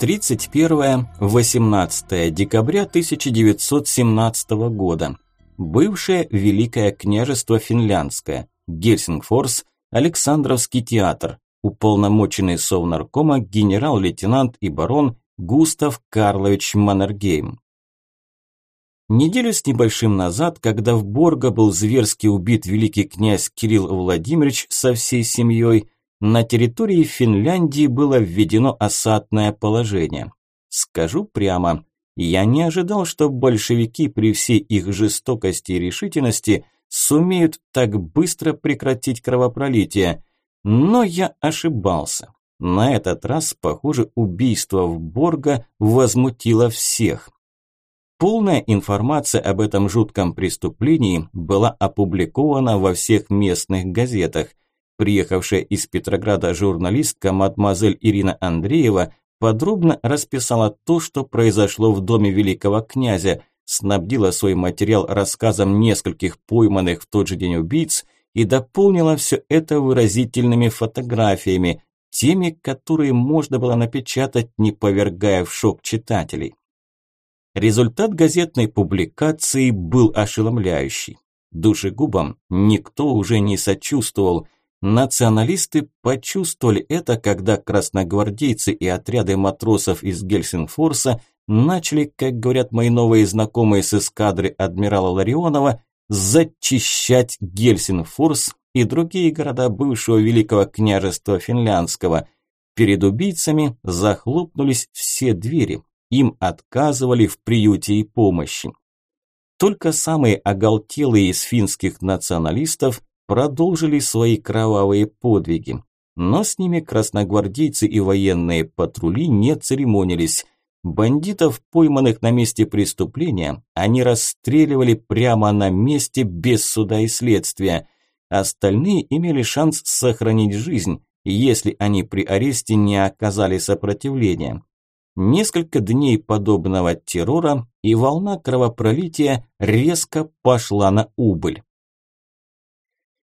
31-18 декабря 1917 года. Бывшее Великое княжество Финляндское. Гельсингфорс, Александровский театр. Уполномоченный совнаркома генерал-лейтенант и барон Густав Карлович Маннергейм. Неделю с небольшим назад, когда в Борго был зверски убит великий князь Кирилл Владимирович со всей семьей, на территории Финляндии было введено осадное положение. Скажу прямо, я не ожидал, что большевики при всей их жестокости и решительности сумеют так быстро прекратить кровопролитие. Но я ошибался. На этот раз, похоже, убийство в Борго возмутило всех. Полная информация об этом жутком преступлении была опубликована во всех местных газетах. Приехавшая из Петрограда журналистка мадемуазель Ирина Андреева подробно расписала то, что произошло в доме великого князя, снабдила свой материал рассказом нескольких пойманных в тот же день убийц и дополнила все это выразительными фотографиями, теми, которые можно было напечатать, не повергая в шок читателей. Результат газетной публикации был ошеломляющий. Душегубам никто уже не сочувствовал – Националисты почувствовали это, когда красногвардейцы и отряды матросов из Гельсингфорса начали, как говорят мои новые знакомые с эскадры адмирала Ларионова, зачищать Гельсингфорс и другие города бывшего Великого княжества Финляндского. Перед убийцами захлопнулись все двери, им отказывали в приюте и помощи. Только самые оголтелые из финских националистов продолжили свои кровавые подвиги. Но с ними красногвардейцы и военные патрули не церемонились. Бандитов, пойманных на месте преступления, они расстреливали прямо на месте без суда и следствия. Остальные имели шанс сохранить жизнь, если они при аресте не оказали сопротивления. Несколько дней подобного террора и волна кровопролития резко пошла на убыль.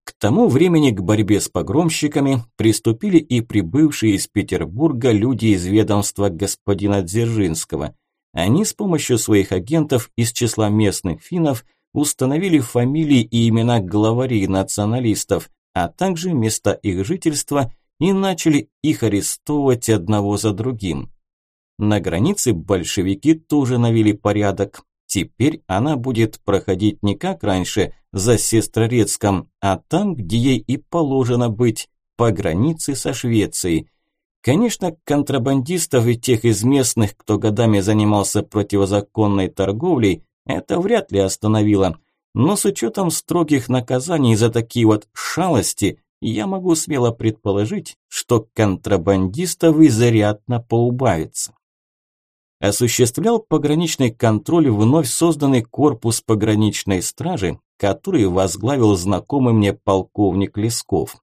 К тому времени к борьбе с погромщиками приступили и прибывшие из Петербурга люди из ведомства господина Дзержинского. Они с помощью своих агентов из числа местных финнов установили фамилии и имена главарей националистов, а также места их жительства и начали их арестовывать одного за другим. На границе большевики тоже навели порядок, Теперь она будет проходить не как раньше, за Сестрорецком, а там, где ей и положено быть, по границе со Швецией. Конечно, контрабандистов и тех из местных, кто годами занимался противозаконной торговлей, это вряд ли остановило. Но с учетом строгих наказаний за такие вот шалости, я могу смело предположить, что контрабандистов изрядно поубавится осуществлял пограничный контроль вновь созданный корпус пограничной стражи, который возглавил знакомый мне полковник Лесков.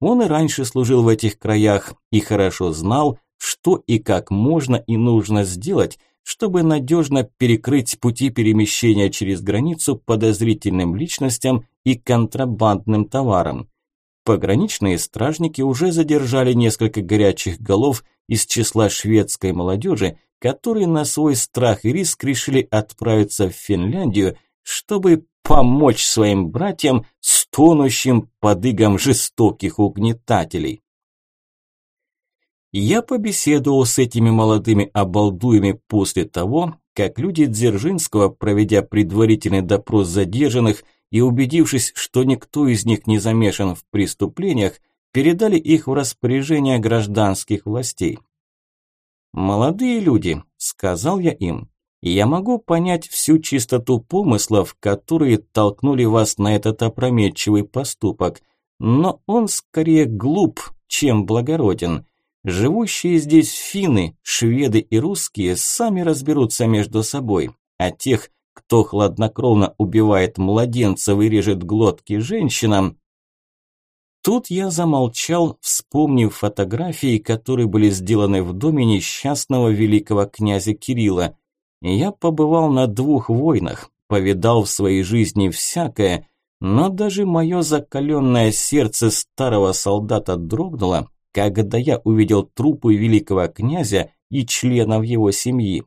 Он и раньше служил в этих краях и хорошо знал, что и как можно и нужно сделать, чтобы надежно перекрыть пути перемещения через границу подозрительным личностям и контрабандным товарам. Пограничные стражники уже задержали несколько горячих голов из числа шведской молодежи, которые на свой страх и риск решили отправиться в Финляндию, чтобы помочь своим братьям, стонущим под игом жестоких угнетателей. Я побеседовал с этими молодыми обалдуями после того, как люди Дзержинского, проведя предварительный допрос задержанных и убедившись, что никто из них не замешан в преступлениях, передали их в распоряжение гражданских властей. «Молодые люди», – сказал я им, – «я могу понять всю чистоту помыслов, которые толкнули вас на этот опрометчивый поступок, но он скорее глуп, чем благороден. Живущие здесь финны, шведы и русские сами разберутся между собой, а тех, кто хладнокровно убивает младенцев и режет глотки женщинам, Тут я замолчал, вспомнив фотографии, которые были сделаны в доме несчастного великого князя Кирилла. Я побывал на двух войнах, повидал в своей жизни всякое, но даже мое закаленное сердце старого солдата дрогнуло, когда я увидел трупы великого князя и членов его семьи.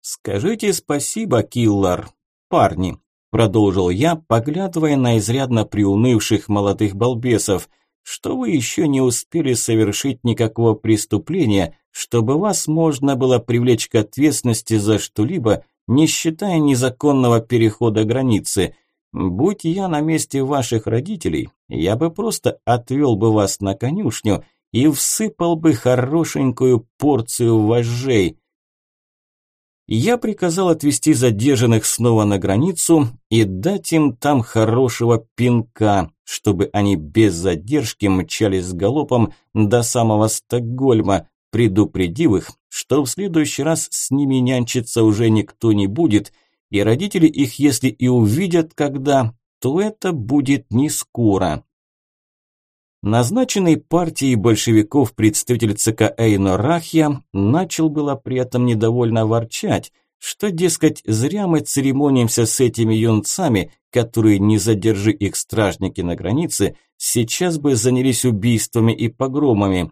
«Скажите спасибо, киллер, парни», – продолжил я, поглядывая на изрядно приунывших молодых балбесов, что вы еще не успели совершить никакого преступления, чтобы вас можно было привлечь к ответственности за что-либо, не считая незаконного перехода границы. Будь я на месте ваших родителей, я бы просто отвел бы вас на конюшню и всыпал бы хорошенькую порцию вожжей. Я приказал отвезти задержанных снова на границу и дать им там хорошего пинка, чтобы они без задержки мчались галопом до самого Стокгольма, предупредив их, что в следующий раз с ними нянчиться уже никто не будет, и родители их, если и увидят когда, то это будет не скоро. Назначенный партией большевиков представитель ЦК Эйно Рахья начал было при этом недовольно ворчать, что, дескать, зря мы церемонимся с этими юнцами, которые, не задержи их стражники на границе, сейчас бы занялись убийствами и погромами.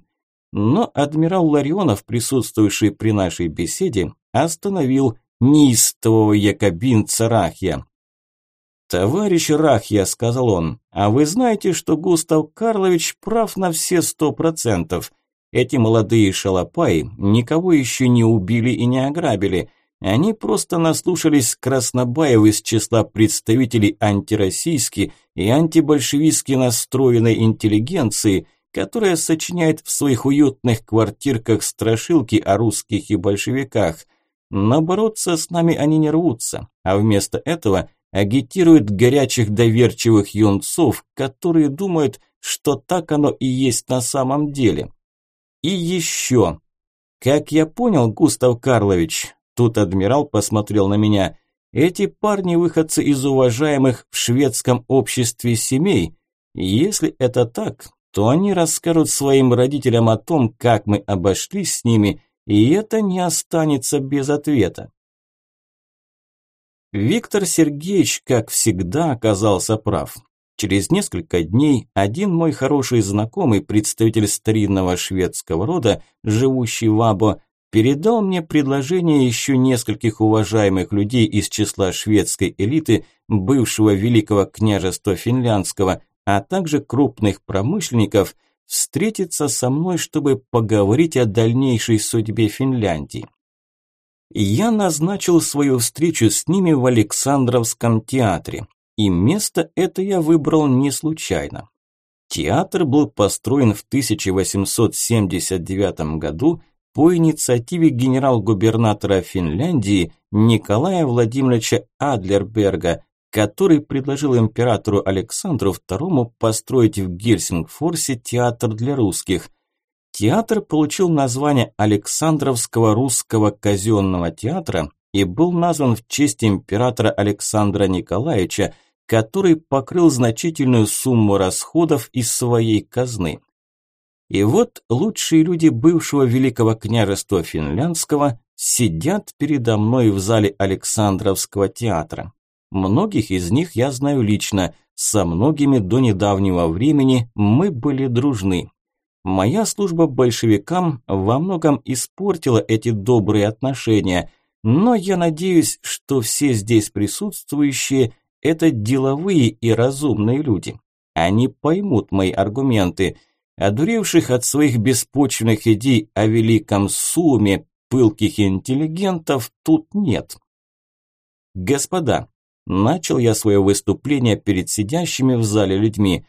Но адмирал Ларионов, присутствующий при нашей беседе, остановил неистового якобинца Рахья. «Товарищ Рахья», – сказал он, – «а вы знаете, что Густав Карлович прав на все сто процентов. Эти молодые шалопаи никого еще не убили и не ограбили. Они просто наслушались Краснобаев из числа представителей антироссийски и антибольшевистски настроенной интеллигенции, которая сочиняет в своих уютных квартирках страшилки о русских и большевиках. Но бороться с нами они не рвутся, а вместо этого агитируют горячих доверчивых юнцов, которые думают, что так оно и есть на самом деле. И еще. Как я понял, Густав Карлович, Тут адмирал посмотрел на меня. Эти парни выходцы из уважаемых в шведском обществе семей. Если это так, то они расскажут своим родителям о том, как мы обошлись с ними, и это не останется без ответа. Виктор Сергеевич, как всегда, оказался прав. Через несколько дней один мой хороший знакомый, представитель старинного шведского рода, живущий в Або, передал мне предложение еще нескольких уважаемых людей из числа шведской элиты, бывшего Великого княжества Финляндского, а также крупных промышленников, встретиться со мной, чтобы поговорить о дальнейшей судьбе Финляндии. Я назначил свою встречу с ними в Александровском театре, и место это я выбрал не случайно. Театр был построен в 1879 году по инициативе генерал-губернатора Финляндии Николая Владимировича Адлерберга, который предложил императору Александру II построить в Гельсингфорсе театр для русских. Театр получил название Александровского русского казенного театра и был назван в честь императора Александра Николаевича, который покрыл значительную сумму расходов из своей казны. И вот лучшие люди бывшего Великого княжества Финляндского сидят передо мной в зале Александровского театра. Многих из них я знаю лично, со многими до недавнего времени мы были дружны. Моя служба большевикам во многом испортила эти добрые отношения, но я надеюсь, что все здесь присутствующие – это деловые и разумные люди. Они поймут мои аргументы – Одуревших от своих беспочвенных идей о великом сумме пылких интеллигентов тут нет. Господа, начал я свое выступление перед сидящими в зале людьми.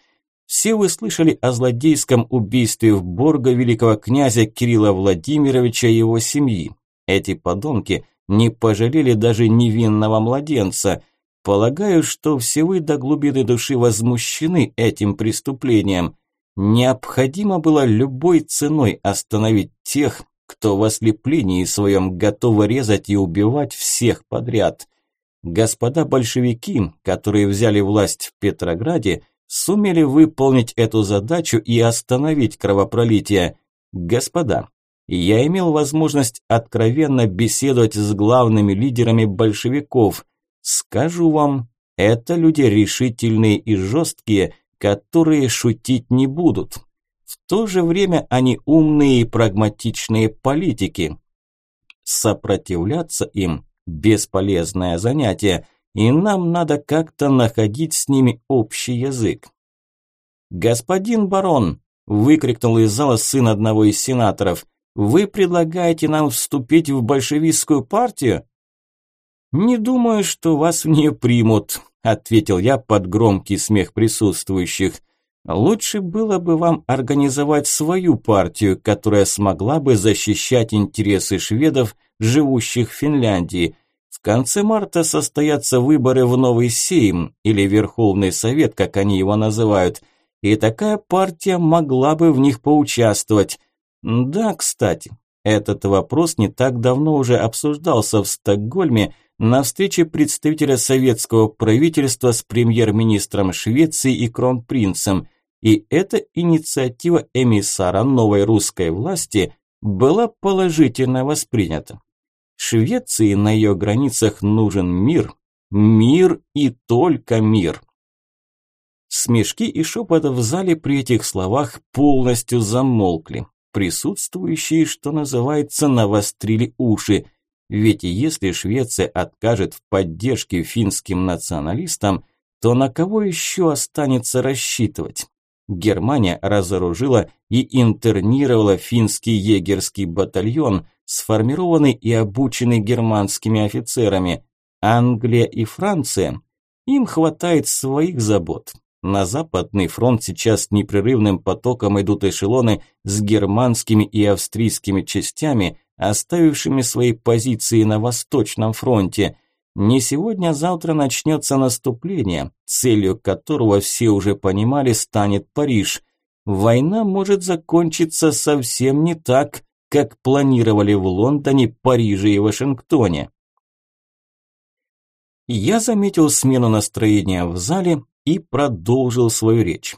Все вы слышали о злодейском убийстве в Борго великого князя Кирилла Владимировича и его семьи. Эти подонки не пожалели даже невинного младенца. Полагаю, что все вы до глубины души возмущены этим преступлением. Необходимо было любой ценой остановить тех, кто в ослеплении своем готов резать и убивать всех подряд. Господа большевики, которые взяли власть в Петрограде, сумели выполнить эту задачу и остановить кровопролитие. Господа, я имел возможность откровенно беседовать с главными лидерами большевиков. Скажу вам, это люди решительные и жесткие, которые шутить не будут. В то же время они умные и прагматичные политики. Сопротивляться им – бесполезное занятие, и нам надо как-то находить с ними общий язык. «Господин барон!» – выкрикнул из зала сын одного из сенаторов. «Вы предлагаете нам вступить в большевистскую партию?» «Не думаю, что вас в нее примут», – ответил я под громкий смех присутствующих. Лучше было бы вам организовать свою партию, которая смогла бы защищать интересы шведов, живущих в Финляндии. В конце марта состоятся выборы в новый Сейм, или Верховный Совет, как они его называют, и такая партия могла бы в них поучаствовать. Да, кстати, этот вопрос не так давно уже обсуждался в Стокгольме на встрече представителя советского правительства с премьер-министром Швеции и кронпринцем, и эта инициатива эмиссара новой русской власти была положительно воспринята. Швеции на ее границах нужен мир, мир и только мир. Смешки и шепот в зале при этих словах полностью замолкли. Присутствующие, что называется, навострили уши – ведь если Швеция откажет в поддержке финским националистам, то на кого еще останется рассчитывать? Германия разоружила и интернировала финский егерский батальон, сформированный и обученный германскими офицерами. Англия и Франция? Им хватает своих забот. На Западный фронт сейчас непрерывным потоком идут эшелоны с германскими и австрийскими частями, оставившими свои позиции на Восточном фронте. Не сегодня, а завтра начнется наступление, целью которого все уже понимали станет Париж. Война может закончиться совсем не так, как планировали в Лондоне, Париже и Вашингтоне. Я заметил смену настроения в зале и продолжил свою речь.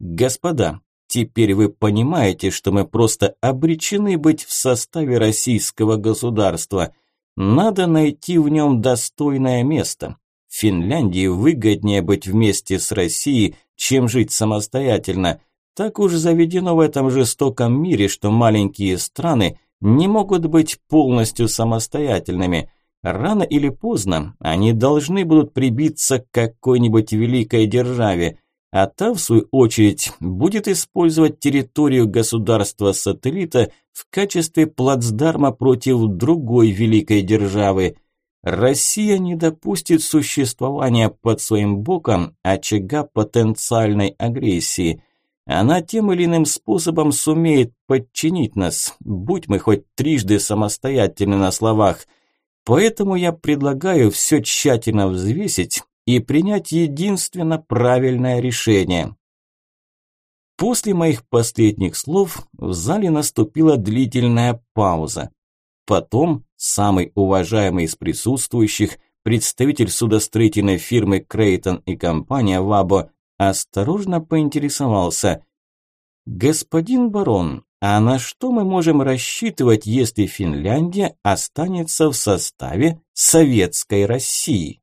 Господа, Теперь вы понимаете, что мы просто обречены быть в составе российского государства. Надо найти в нем достойное место. Финляндии выгоднее быть вместе с Россией, чем жить самостоятельно. Так уж заведено в этом жестоком мире, что маленькие страны не могут быть полностью самостоятельными. Рано или поздно они должны будут прибиться к какой-нибудь великой державе – а та, в свою очередь, будет использовать территорию государства-сателлита в качестве плацдарма против другой великой державы. Россия не допустит существования под своим боком очага потенциальной агрессии. Она тем или иным способом сумеет подчинить нас, будь мы хоть трижды самостоятельны на словах. Поэтому я предлагаю все тщательно взвесить и принять единственно правильное решение. После моих последних слов в зале наступила длительная пауза. Потом самый уважаемый из присутствующих, представитель судостроительной фирмы Крейтон и компания Вабо, осторожно поинтересовался. «Господин барон, а на что мы можем рассчитывать, если Финляндия останется в составе Советской России?»